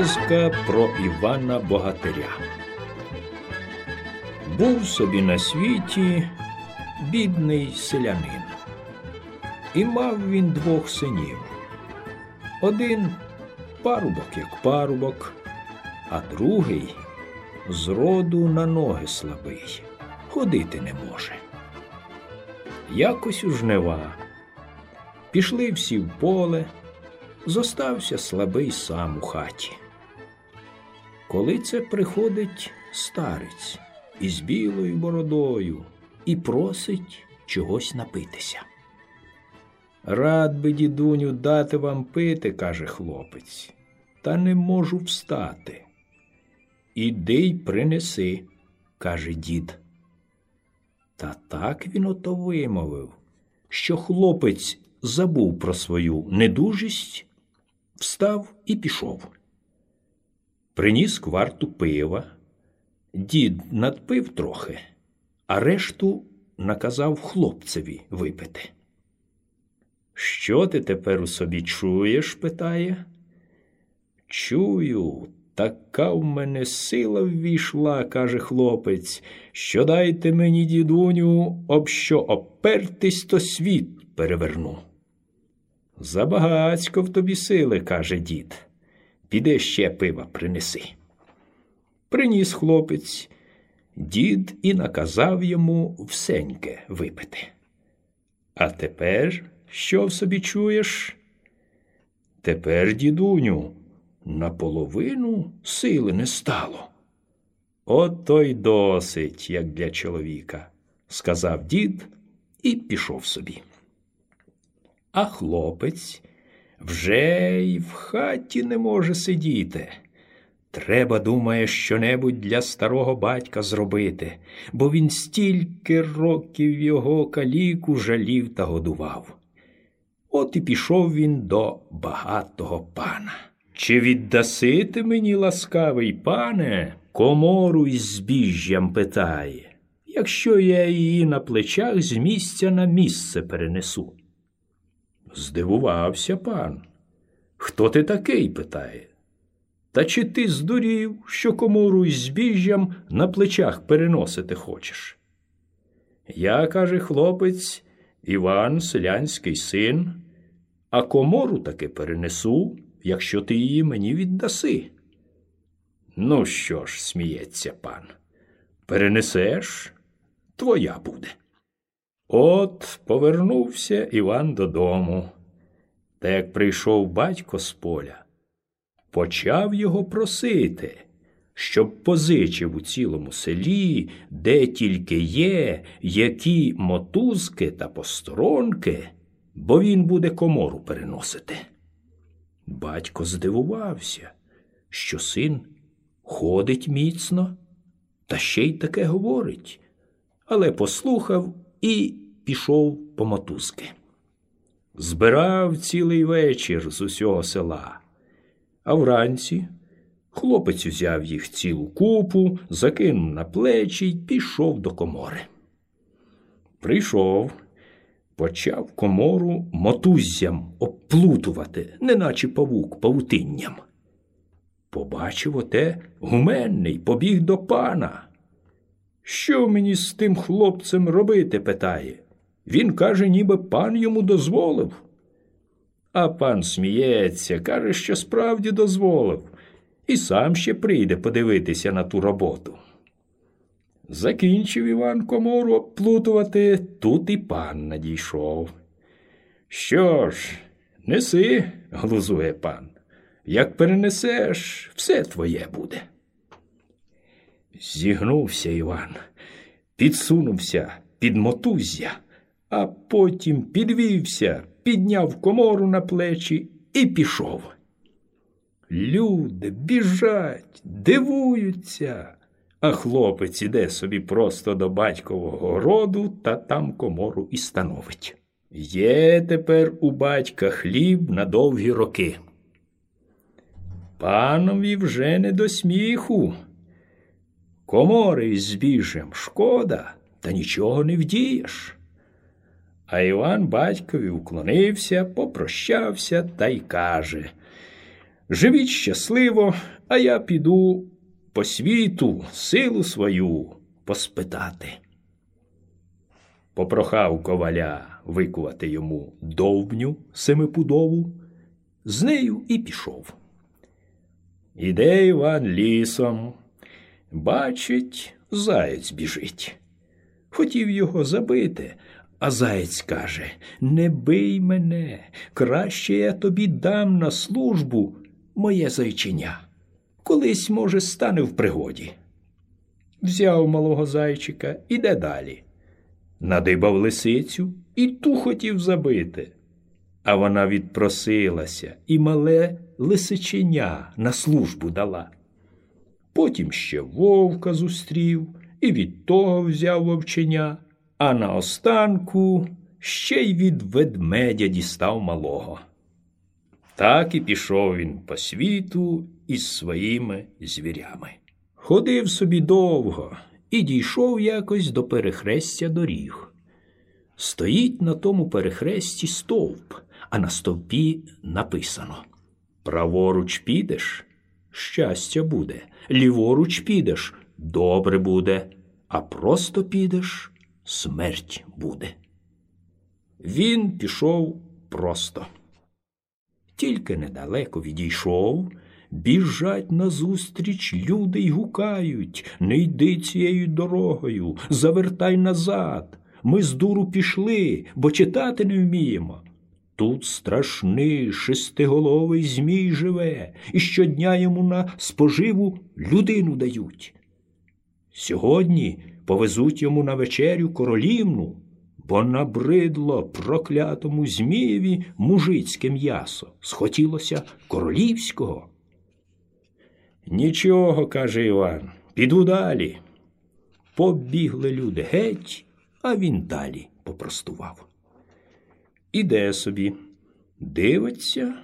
Казка про Івана Богатиря. Був собі на світі бідний селянин, і мав він двох синів. Один парубок, як парубок, а другий зроду на ноги слабий, ходити не може. Якось у жнива. Пішли всі в поле, зостався слабий сам у хаті. Коли це приходить старець із білою бородою і просить чогось напитися. Рад би, дідуню, дати вам пити, каже хлопець, та не можу встати. Іди й принеси, каже дід. Та так він ото вимовив, що хлопець забув про свою недужість, встав і пішов. Приніс кварту пива, дід надпив трохи, а решту наказав хлопцеві випити. Що ти тепер у собі чуєш? питає. Чую, така в мене сила ввійшла, каже хлопець, що дайте мені, дідуню, об що опертись, то світ переверну. Забагацько в тобі сили, каже дід. Піде ще пива принеси. Приніс хлопець, дід і наказав йому всеньке випити. А тепер що в собі чуєш? Тепер, дідуню, наполовину сили не стало. Ото й досить, як для чоловіка, сказав дід і пішов собі. А хлопець вже й в хаті не може сидіти. Треба, думає, щонебудь для старого батька зробити, бо він стільки років його каліку жалів та годував. От і пішов він до багатого пана. Чи віддаси ти мені, ласкавий пане, комору із збіжжям питає, якщо я її на плечах з місця на місце перенесу? Здивувався пан. Хто ти такий? питає. Та чи ти здурів, що комору із збіжжям на плечах переносити хочеш? Я, каже хлопець, Іван, селянський син, а комору таки перенесу, якщо ти її мені віддаси. Ну що ж, сміється пан, перенесеш, твоя буде. От повернувся Іван додому. Та як прийшов батько з поля, почав його просити, щоб позичив у цілому селі, де тільки є, які мотузки та посторонки, бо він буде комору переносити. Батько здивувався, що син ходить міцно, та ще й таке говорить, але послухав і пішов по мотузки. Збирав цілий вечір з усього села, а вранці хлопець узяв їх цілу купу, закинув на плечі й пішов до комори. Прийшов, почав комору мотуззям обплутувати, неначе павук павутинням. Побачив оте гуменний, побіг до пана. Що мені з тим хлопцем робити? питає. Він каже, ніби пан йому дозволив. А пан сміється, каже, що справді дозволив, і сам ще прийде подивитися на ту роботу. Закінчив Іван комору обплутувати, тут і пан надійшов. Що ж, неси, глузує пан, як перенесеш, все твоє буде. Зігнувся Іван, підсунувся під мотузя, а потім підвівся, підняв комору на плечі і пішов. Люди біжать, дивуються, а хлопець іде собі просто до батькового роду та там комору і становить. Є тепер у батька хліб на довгі роки. Панові вже не до сміху. Комори із збіжжям шкода, та нічого не вдієш. А Іван батькові уклонився, попрощався та й каже Живіть щасливо, а я піду по світу силу свою поспитати. Попрохав коваля викувати йому довбню семипудову, з нею і пішов. Іде Іван лісом, бачить, заєць біжить. Хотів його забити, а заєць каже Не бий мене, краще я тобі дам на службу моє зайчиня. Колись, може, стане в пригоді. Взяв малого зайчика, іде далі. Надибав лисицю і ту хотів забити. А вона відпросилася і мале лисиченя на службу дала. Потім ще вовка зустрів і від того взяв вовченя, а наостанку ще й від ведмедя дістав малого. Так і пішов він по світу із своїми звірями. Ходив собі довго і дійшов якось до перехрестя доріг. Стоїть на тому перехресті стовп, а на стовпі написано Праворуч підеш щастя буде, ліворуч підеш добре буде, а просто підеш смерть буде. Він пішов просто. Тільки недалеко відійшов, біжать назустріч люди й гукають Не йди цією дорогою, завертай назад. Ми з дуру пішли, бо читати не вміємо. Тут страшний шестиголовий Змій живе, і щодня йому на споживу людину дають. Сьогодні повезуть йому на вечерю королівну, бо набридло проклятому Змієві мужицьке м'ясо. Схотілося королівського. Нічого, каже Іван, піду далі. Побігли люди геть, а він далі попростував. Іде собі, дивиться,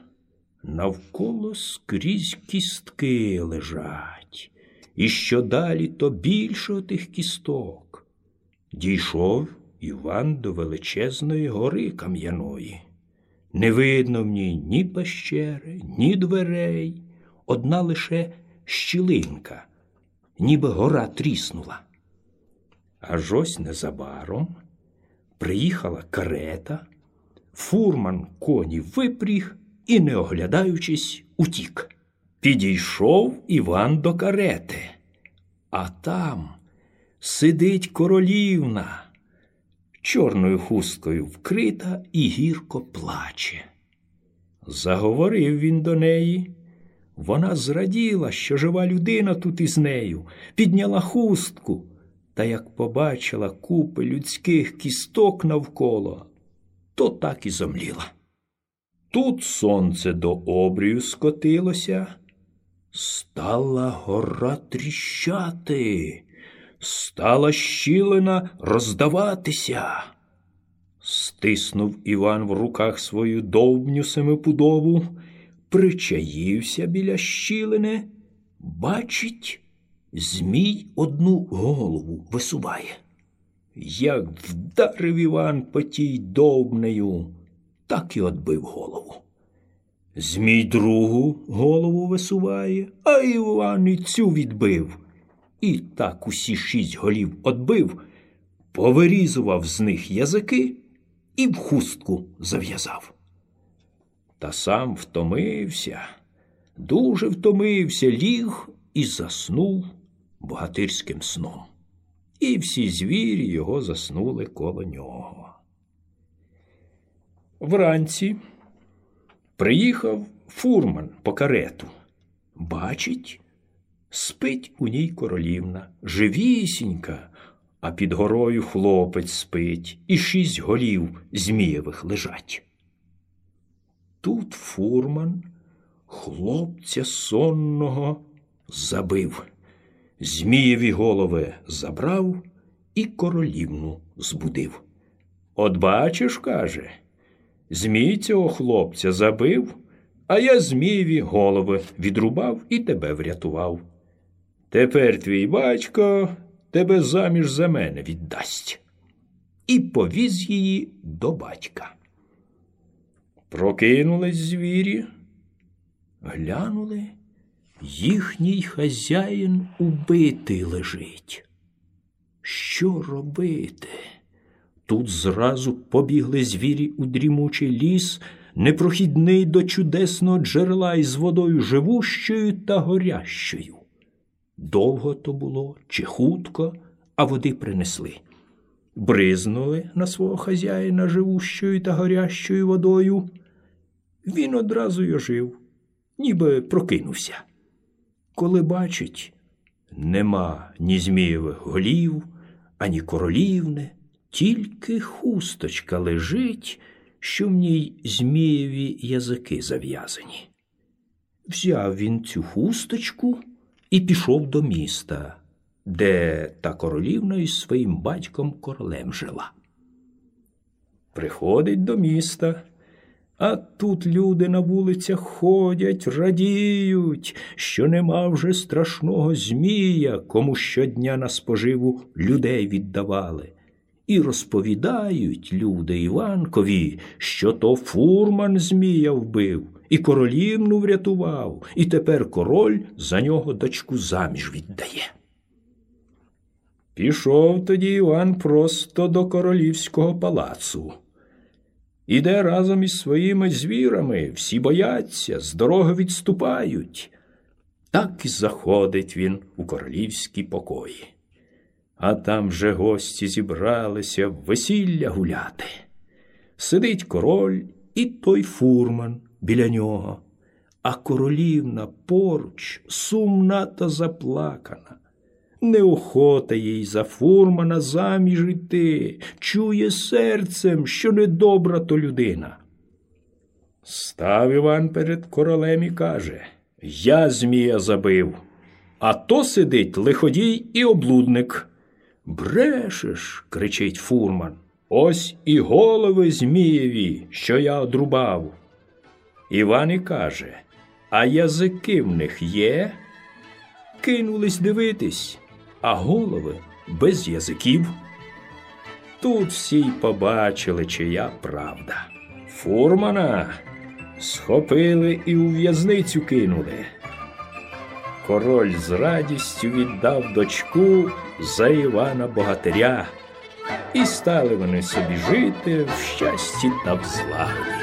навколо скрізь кістки лежать, і що далі, то більше отих кісток. Дійшов Іван до величезної гори кам'яної. Не видно в ній ні пещери, ні дверей, одна лише щілинка, ніби гора тріснула. Аж ось незабаром приїхала карета, фурман коні випріг і, не оглядаючись, утік. Підійшов Іван до карети, а там сидить королівна, чорною хусткою вкрита і гірко плаче. Заговорив він до неї. Вона зраділа, що жива людина тут із нею, підняла хустку та як побачила купи людських кісток навколо, то так і зомліла. Тут сонце до обрію скотилося, стала гора тріщати, стала щілина роздаватися. Стиснув Іван в руках свою довбню семипудову, причаївся біля щілини, бачить, Змій одну голову висуває. Як вдарив Іван по тій довбнею, так і отбив голову. Змій другу голову висуває, а Іван і цю відбив. І так усі шість голів отбив, повирізував з них язики і в хустку зав'язав. Та сам втомився, дуже втомився, ліг і заснув богатирським сном. І всі звірі його заснули коло нього. Вранці приїхав фурман по карету. Бачить, спить у ній королівна, живісінька, а під горою хлопець спить, і шість голів змієвих лежать. Тут фурман хлопця сонного забив. Змієві голови забрав і королівну збудив. От бачиш, каже, Змій цього хлопця забив, а я Змієві голови відрубав і тебе врятував. Тепер твій батько тебе заміж за мене віддасть. І повіз її до батька. Прокинулись звірі, Глянули, їхній хазяїн убитий лежить. Що робити? Тут зразу побігли звірі у дрімучий ліс, непрохідний до чудесного джерела із водою живущою та горящою. Довго то було чи хутко, а води принесли. Бризнули на свого хазяїна живущою та горящою водою. Він одразу й ожив, ніби прокинувся. Коли бачить, нема ні змієвих голів, ані королівни, тільки хусточка лежить, що в ній змієві язики зав'язані. Взяв він цю хусточку і пішов до міста, де та королівна із своїм батьком королем жила. Приходить до міста. А тут люди на вулицях ходять, радіють, що нема вже страшного Змія, кому щодня на споживу людей віддавали. І розповідають люди Іванкові, що то фурман Змія вбив, і королівну врятував, і тепер король за нього дочку заміж віддає. Пішов тоді Іван просто до королівського палацу. Іде разом із своїми звірами, всі бояться, з дороги відступають. Так і заходить він у королівські покої. А там вже гості зібралися в весілля гуляти. Сидить король і той фурман біля нього, а королівна поруч сумна та заплакана. Неохота їй за фурмана заміж іти, чує серцем, що недобра то людина. Став Іван перед королем і каже Я Змія забив, а то сидить лиходій і облудник. Брешеш, кричить фурман. Ось і голови Змієві, що я одрубав. Іван і каже А язики в них є? Кинулись дивитись а голови без язиків. Тут всі й побачили, чия правда. Фурмана схопили і у в'язницю кинули. Король з радістю віддав дочку за Івана Богатиря, і стали вони собі жити в щасті та в злагоді.